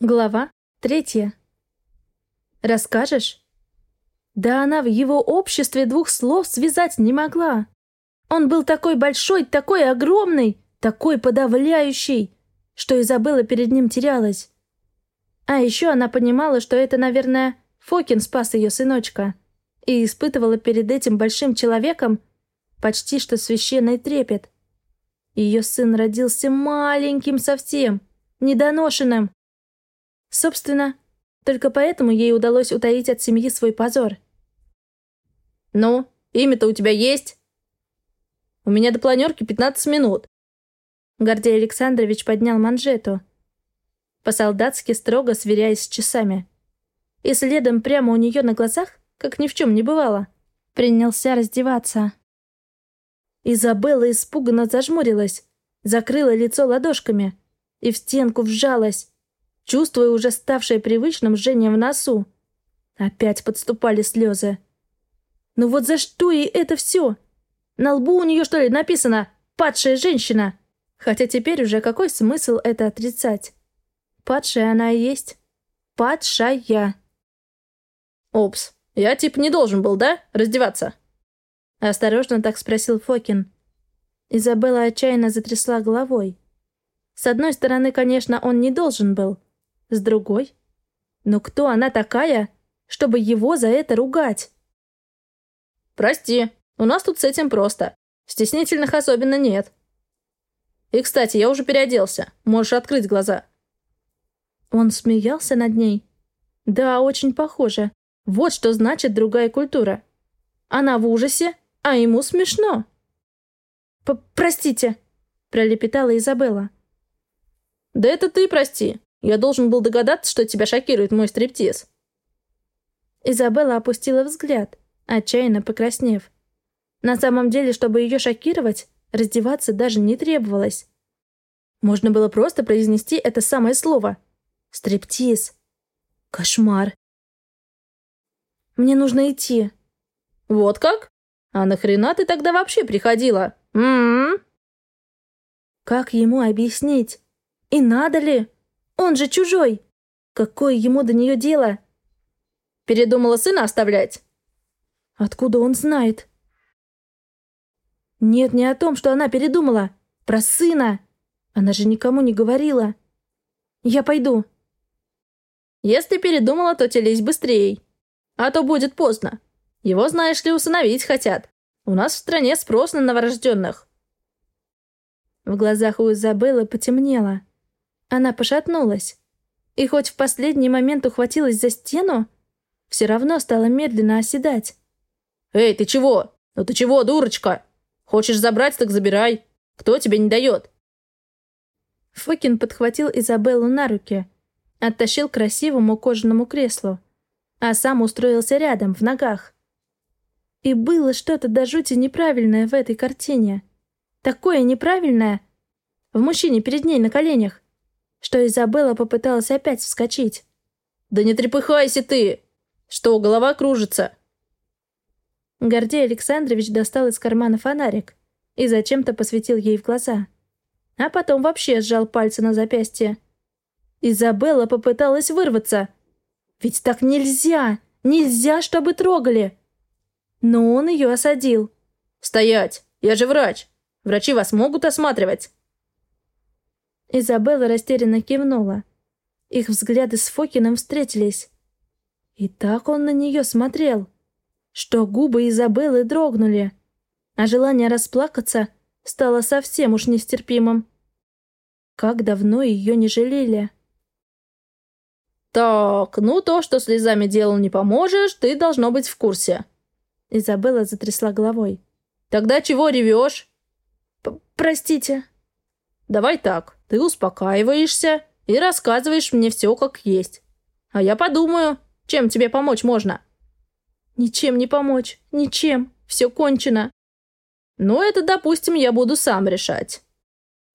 Глава третья. «Расскажешь?» Да она в его обществе двух слов связать не могла. Он был такой большой, такой огромный, такой подавляющий, что Изабелла перед ним терялась. А еще она понимала, что это, наверное, Фокин спас ее сыночка, и испытывала перед этим большим человеком почти что священный трепет. Ее сын родился маленьким совсем, недоношенным, Собственно, только поэтому ей удалось утаить от семьи свой позор. «Ну, имя-то у тебя есть?» «У меня до планерки 15 минут». Гордей Александрович поднял манжету. По-солдатски строго сверяясь с часами. И следом прямо у нее на глазах, как ни в чем не бывало, принялся раздеваться. Изабелла испуганно зажмурилась, закрыла лицо ладошками и в стенку вжалась чувствуя уже ставшее привычным жжение в носу. Опять подступали слезы. Ну вот за что ей это все? На лбу у нее, что ли, написано «падшая женщина»? Хотя теперь уже какой смысл это отрицать? Падшая она и есть. Падшая. «Опс, я типа не должен был, да, раздеваться?» Осторожно так спросил Фокин. Изабелла отчаянно затрясла головой. С одной стороны, конечно, он не должен был. С другой? Но кто она такая, чтобы его за это ругать? «Прости, у нас тут с этим просто. Стеснительных особенно нет. И, кстати, я уже переоделся. Можешь открыть глаза». Он смеялся над ней. Да, очень похоже. Вот что значит другая культура. Она в ужасе, а ему смешно. П «Простите», — пролепетала Изабелла. «Да это ты прости. Я должен был догадаться, что тебя шокирует мой стриптиз». Изабелла опустила взгляд, отчаянно покраснев. На самом деле, чтобы ее шокировать, раздеваться даже не требовалось. Можно было просто произнести это самое слово. Стриптиз. Кошмар. Мне нужно идти. Вот как? А нахрена ты тогда вообще приходила? М -м -м? Как ему объяснить? И надо ли? Он же чужой! Какое ему до нее дело? Передумала сына оставлять? Откуда он знает? Нет, не о том, что она передумала. Про сына. Она же никому не говорила. Я пойду. Если передумала, то телись быстрее. А то будет поздно. Его, знаешь ли, усыновить хотят. У нас в стране спрос на новорожденных. В глазах у Изабеллы потемнело. Она пошатнулась. И хоть в последний момент ухватилась за стену, все равно стала медленно оседать. «Эй, ты чего? Ну ты чего, дурочка? Хочешь забрать, так забирай. Кто тебе не дает?» Фокин подхватил Изабеллу на руки, оттащил к красивому кожаному креслу, а сам устроился рядом, в ногах. И было что-то до жути неправильное в этой картине. Такое неправильное в мужчине перед ней на коленях, что Изабелла попыталась опять вскочить. «Да не трепыхайся ты! Что, голова кружится?» Гордей Александрович достал из кармана фонарик и зачем-то посветил ей в глаза. А потом вообще сжал пальцы на запястье. Изабелла попыталась вырваться. Ведь так нельзя! Нельзя, чтобы трогали! Но он ее осадил. «Стоять! Я же врач! Врачи вас могут осматривать!» Изабелла растерянно кивнула. Их взгляды с Фокином встретились. И так он на нее смотрел, что губы Изабеллы дрогнули, а желание расплакаться стало совсем уж нестерпимым. Как давно ее не жалели. «Так, ну то, что слезами делу не поможешь, ты должно быть в курсе». Изабелла затрясла головой. «Тогда чего ревешь?» «Простите». «Давай так. Ты успокаиваешься и рассказываешь мне все как есть. А я подумаю, чем тебе помочь можно. Ничем не помочь, ничем. Все кончено. Ну, это, допустим, я буду сам решать.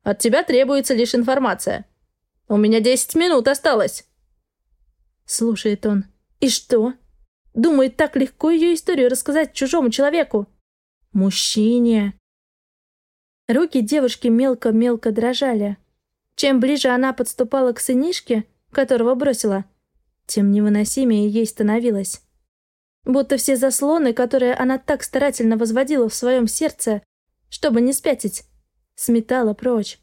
От тебя требуется лишь информация. У меня 10 минут осталось. Слушает он. И что? Думает, так легко ее историю рассказать чужому человеку? Мужчине. Руки девушки мелко-мелко дрожали. Чем ближе она подступала к сынишке, которого бросила, тем невыносимее ей становилось. Будто все заслоны, которые она так старательно возводила в своем сердце, чтобы не спятить, сметала прочь.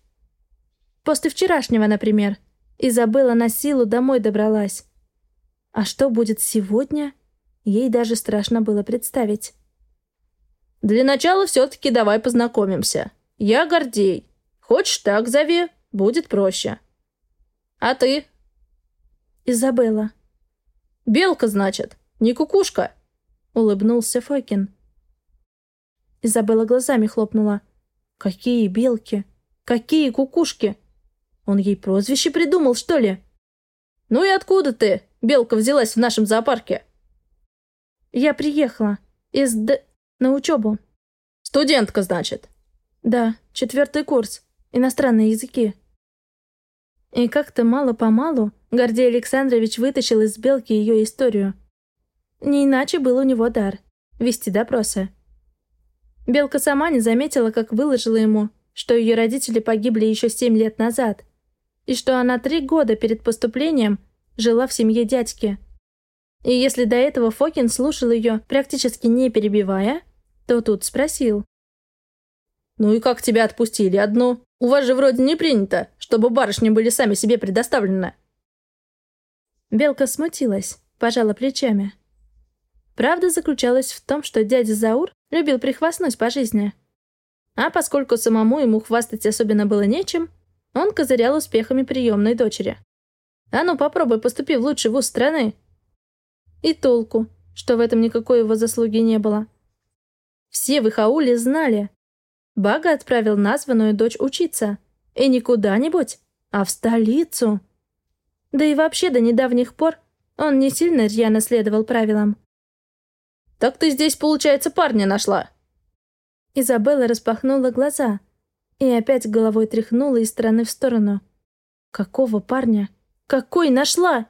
После вчерашнего, например, Изабелла на силу домой добралась. А что будет сегодня, ей даже страшно было представить. «Для начала все-таки давай познакомимся. Я Гордей. Хочешь так зови, будет проще. А ты?» «Изабелла». «Белка, значит, не кукушка?» — улыбнулся Фокин. Изабелла глазами хлопнула. «Какие белки? Какие кукушки? Он ей прозвище придумал, что ли?» «Ну и откуда ты, белка, взялась в нашем зоопарке?» «Я приехала. Из Д... на учебу». «Студентка, значит?» «Да, четвертый курс. Иностранные языки». И как-то мало-помалу Гордей Александрович вытащил из Белки ее историю. Не иначе был у него дар — вести допросы. Белка сама не заметила, как выложила ему, что ее родители погибли еще семь лет назад, и что она три года перед поступлением жила в семье дядьки. И если до этого Фокин слушал ее, практически не перебивая, то тут спросил. «Ну и как тебя отпустили одну? У вас же вроде не принято, чтобы барышни были сами себе предоставлены». Белка смутилась, пожала плечами. Правда заключалась в том, что дядя Заур любил прихвастнуть по жизни. А поскольку самому ему хвастать особенно было нечем, он козырял успехами приемной дочери. А ну попробуй, поступи в лучший вуз страны. И толку, что в этом никакой его заслуги не было. Все в Ихауле знали. Бага отправил названную дочь учиться. И не куда-нибудь, а в столицу. Да и вообще до недавних пор он не сильно рьяно следовал правилам. «Так ты здесь, получается, парня нашла?» Изабелла распахнула глаза и опять головой тряхнула из стороны в сторону. «Какого парня? Какой нашла?»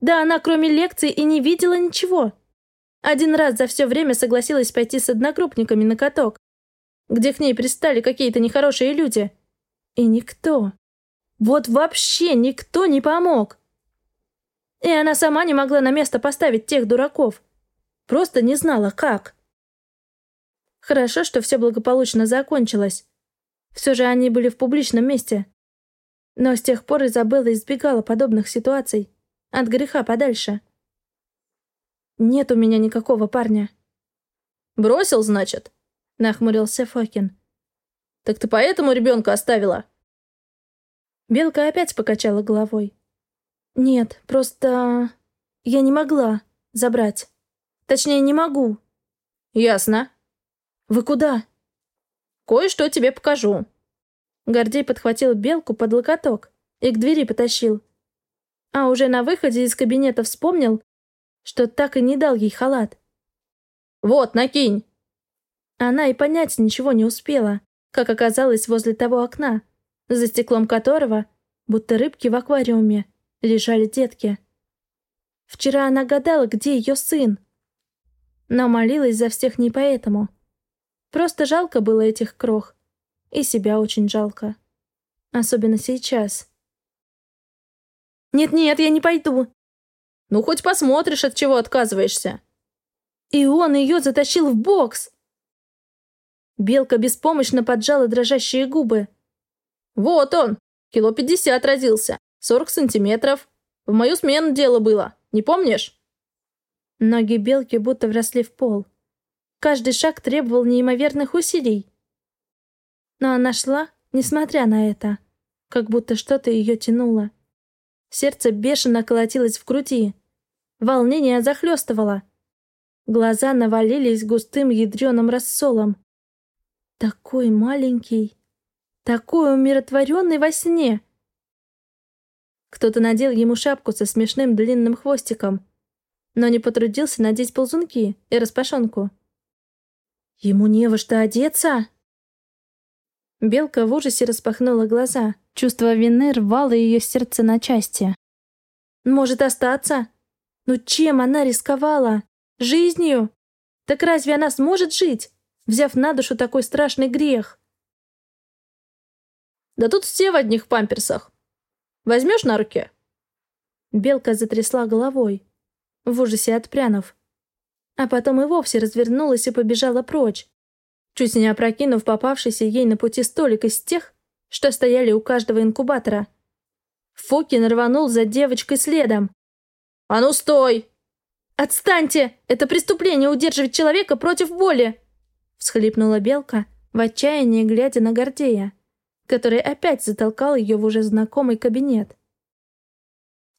Да она кроме лекций и не видела ничего. Один раз за все время согласилась пойти с одногруппниками на каток, где к ней пристали какие-то нехорошие люди. И никто, вот вообще никто не помог. И она сама не могла на место поставить тех дураков. Просто не знала, как. Хорошо, что все благополучно закончилось. Все же они были в публичном месте. Но с тех пор Изабелла избегала подобных ситуаций. От греха подальше. Нет у меня никакого парня. «Бросил, значит?» — нахмурился Фокин. «Так ты поэтому ребенка оставила?» Белка опять покачала головой. «Нет, просто... я не могла забрать. Точнее, не могу». «Ясно». «Вы куда?» «Кое-что тебе покажу». Гордей подхватил Белку под локоток и к двери потащил. А уже на выходе из кабинета вспомнил, что так и не дал ей халат. «Вот, накинь!» Она и понять ничего не успела, как оказалось возле того окна, за стеклом которого, будто рыбки в аквариуме, лежали детки. Вчера она гадала, где ее сын. Но молилась за всех не поэтому. Просто жалко было этих крох. И себя очень жалко. Особенно сейчас. «Нет-нет, я не пойду». «Ну, хоть посмотришь, от чего отказываешься». И он ее затащил в бокс. Белка беспомощно поджала дрожащие губы. «Вот он! Кило пятьдесят родился. Сорок сантиметров. В мою смену дело было. Не помнишь?» Ноги белки будто вросли в пол. Каждый шаг требовал неимоверных усилий. Но она шла, несмотря на это, как будто что-то ее тянуло. Сердце бешено колотилось в груди. Волнение захлестывало. Глаза навалились густым ядреным рассолом. Такой маленький, такой умиротворенный во сне. Кто-то надел ему шапку со смешным длинным хвостиком, но не потрудился надеть ползунки и распашонку. Ему не во что одеться. Белка в ужасе распахнула глаза. Чувство вины рвало ее сердце на части. Может остаться? Но чем она рисковала? Жизнью? Так разве она сможет жить, взяв на душу такой страшный грех? Да тут все в одних памперсах. Возьмешь на руки? Белка затрясла головой, в ужасе отпрянув. А потом и вовсе развернулась и побежала прочь, чуть не опрокинув попавшийся ей на пути столик из тех, что стояли у каждого инкубатора. Фокин рванул за девочкой следом. «А ну стой!» «Отстаньте! Это преступление удерживать человека против воли!» Всхлипнула Белка, в отчаянии глядя на Гордея, который опять затолкал ее в уже знакомый кабинет.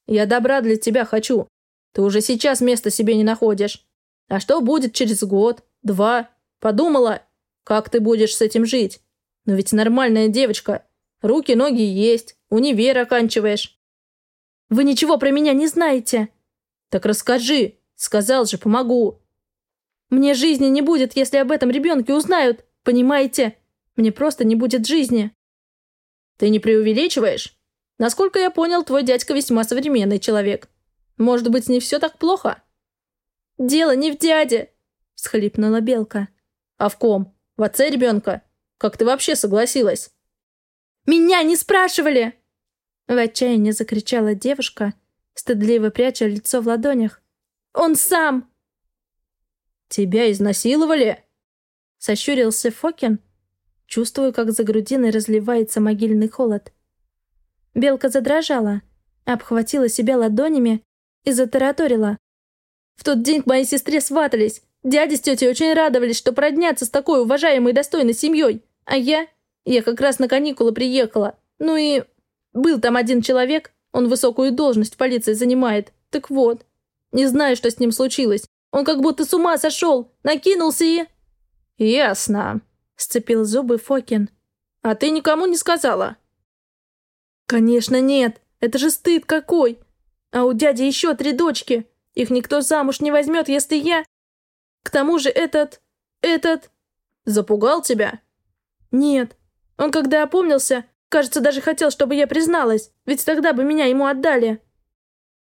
Я добра для тебя хочу. Ты уже сейчас места себе не находишь. А что будет через год, два? Подумала, как ты будешь с этим жить? Но ведь нормальная девочка. Руки, ноги есть, универ оканчиваешь. Вы ничего про меня не знаете. Так расскажи. Сказал же, помогу. Мне жизни не будет, если об этом ребенке узнают. Понимаете? Мне просто не будет жизни. Ты не преувеличиваешь? Насколько я понял, твой дядька весьма современный человек. Может быть, не все так плохо?» «Дело не в дяде!» — всхлипнула Белка. «А в ком? В отце ребенка? Как ты вообще согласилась?» «Меня не спрашивали!» В отчаянии закричала девушка, стыдливо пряча лицо в ладонях. «Он сам!» «Тебя изнасиловали?» Сощурился Фокин, чувствуя, как за грудиной разливается могильный холод. Белка задрожала, обхватила себя ладонями и затараторила. В тот день к моей сестре сватались. Дядя с тетей очень радовались, что продняться с такой уважаемой и достойной семьей. А я? Я как раз на каникулы приехала. Ну и... Был там один человек, он высокую должность в полиции занимает. Так вот, не знаю, что с ним случилось. Он как будто с ума сошел, накинулся и... «Ясно», — сцепил зубы Фокин. «А ты никому не сказала?» «Конечно нет! Это же стыд какой! А у дяди еще три дочки! Их никто замуж не возьмет, если я... К тому же этот... этот...» «Запугал тебя?» «Нет. Он когда опомнился, кажется, даже хотел, чтобы я призналась, ведь тогда бы меня ему отдали».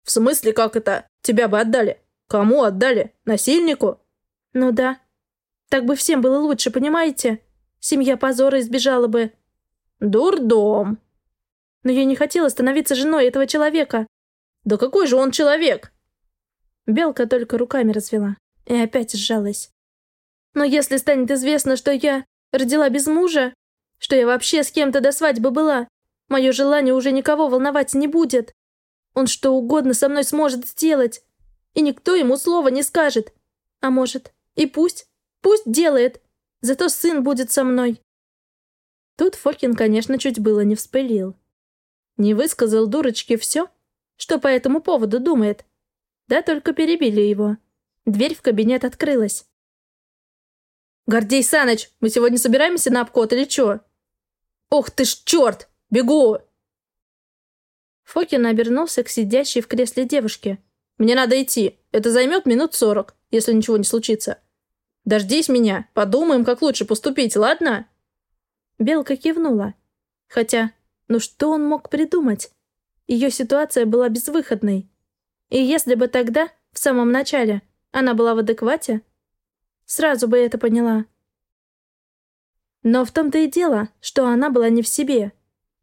«В смысле, как это? Тебя бы отдали? Кому отдали? Насильнику?» «Ну да. Так бы всем было лучше, понимаете? Семья позора избежала бы». «Дурдом», но я не хотела становиться женой этого человека. Да какой же он человек? Белка только руками развела и опять сжалась. Но если станет известно, что я родила без мужа, что я вообще с кем-то до свадьбы была, мое желание уже никого волновать не будет. Он что угодно со мной сможет сделать, и никто ему слова не скажет. А может, и пусть, пусть делает, зато сын будет со мной. Тут Фокин, конечно, чуть было не вспылил. Не высказал дурочке все, что по этому поводу думает. Да только перебили его. Дверь в кабинет открылась. «Гордей Саныч, мы сегодня собираемся на обход или чё?» «Ох ты ж черт! Бегу!» Фокин обернулся к сидящей в кресле девушке. «Мне надо идти. Это займет минут сорок, если ничего не случится. Дождись меня, подумаем, как лучше поступить, ладно?» Белка кивнула. Хотя но что он мог придумать? Ее ситуация была безвыходной. И если бы тогда, в самом начале, она была в адеквате, сразу бы это поняла. Но в том-то и дело, что она была не в себе.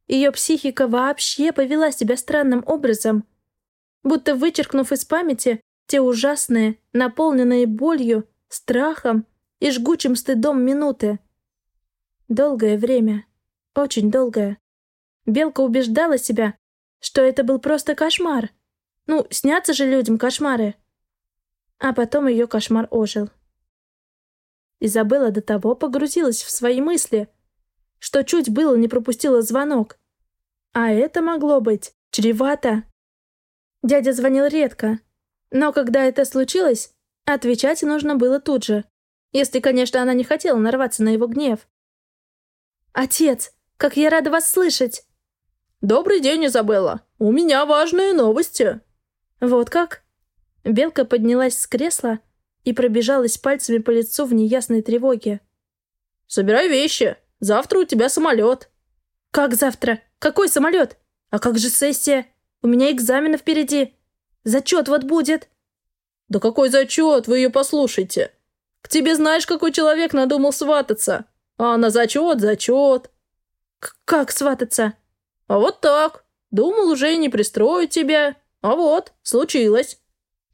Ее психика вообще повела себя странным образом, будто вычеркнув из памяти те ужасные, наполненные болью, страхом и жгучим стыдом минуты. Долгое время. Очень долгое. Белка убеждала себя, что это был просто кошмар. Ну, снятся же людям кошмары. А потом ее кошмар ожил. Изабелла до того погрузилась в свои мысли, что чуть было не пропустила звонок. А это могло быть чревато. Дядя звонил редко, но когда это случилось, отвечать нужно было тут же, если, конечно, она не хотела нарваться на его гнев. «Отец, как я рада вас слышать!» «Добрый день, Изабелла! У меня важные новости!» «Вот как?» Белка поднялась с кресла и пробежалась пальцами по лицу в неясной тревоге. «Собирай вещи! Завтра у тебя самолет!» «Как завтра? Какой самолет? А как же сессия? У меня экзамены впереди! Зачет вот будет!» «Да какой зачет? Вы ее послушайте! К тебе знаешь, какой человек надумал свататься! А на зачет, зачет!» «Как свататься?» А вот так. Думал уже и не пристрою тебя. А вот, случилось.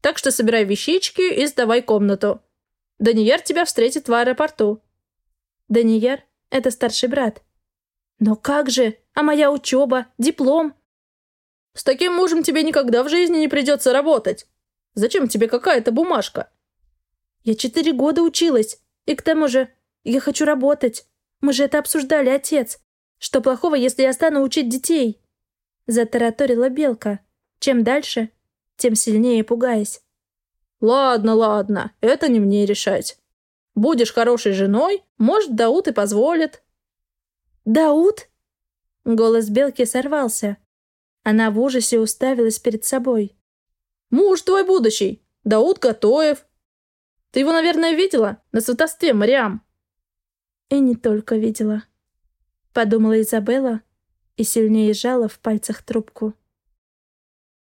Так что собирай вещички и сдавай комнату. Даниер тебя встретит в аэропорту». Даниер — это старший брат. «Но как же? А моя учеба? Диплом?» «С таким мужем тебе никогда в жизни не придется работать. Зачем тебе какая-то бумажка?» «Я четыре года училась. И к тому же я хочу работать. Мы же это обсуждали, отец. Что плохого, если я стану учить детей?» Затараторила Белка. Чем дальше, тем сильнее пугаясь. «Ладно, ладно, это не мне решать. Будешь хорошей женой, может, Дауд и позволит». «Дауд?» Голос Белки сорвался. Она в ужасе уставилась перед собой. «Муж твой будущий, Дауд Готоев. Ты его, наверное, видела на сватовстве, Мариам?» И не только видела. Подумала Изабелла и сильнее сжала в пальцах трубку.